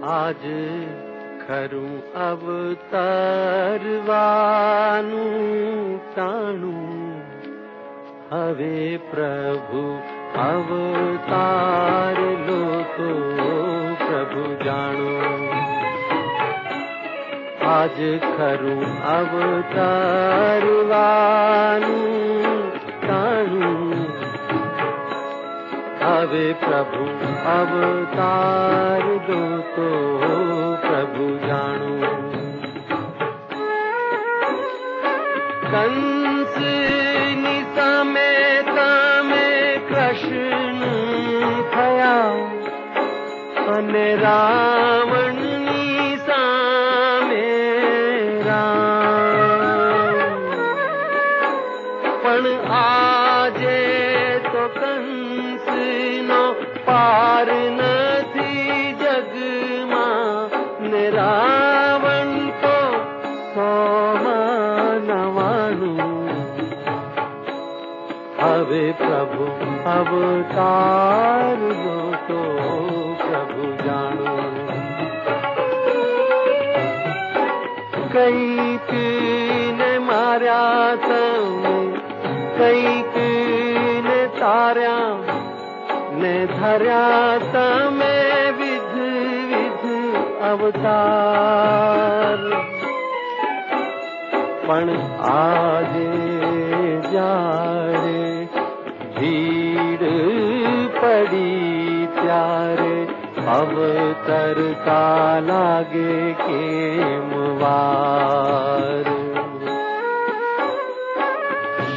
ज खरु अवतरवाणु हवे प्रभु अवतार लोको प्रभु जाण आज खरु अवतरुणु हवे प्रभु अवतार दो। અને રાવણની સામે રામ પણ આજે તો કંસનો પાર નથી જગમાં ને રાવણ अवे प्रभु, अवतार जो तो प्रभु जानो। कई ने मारा तने कई ने तारा, ने धरा तमें विध विध अवतार। पण आज जा लाड़ी प्यारे अवतर का लेवा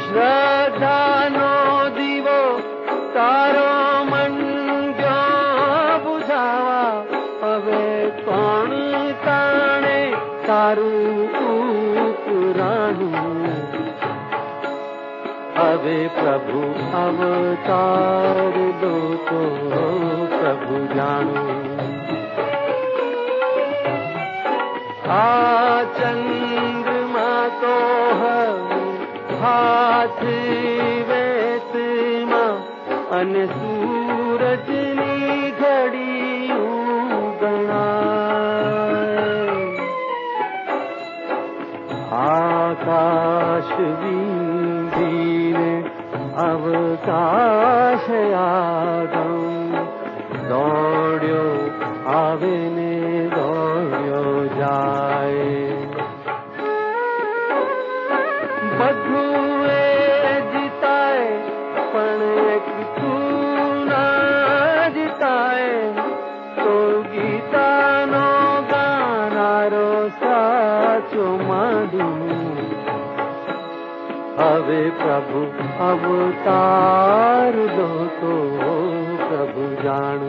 श्रद्धा नो दिवो तारो मन गो बुझावा अवे पाणी ताणे तारू बुधा अवे प्रभु अवतार दो तो प्रभु जानो। आचन्दमाोहे मा अनसूरी घडी ग भी अवकाश आगम दौड़ो आवे ने दौड़ो जाए। बधुए जिताए, पण एक ना जिताए। तो गीता नो गाना रो साचो माडू प्रभु अवतार दो तो प्रभु जाण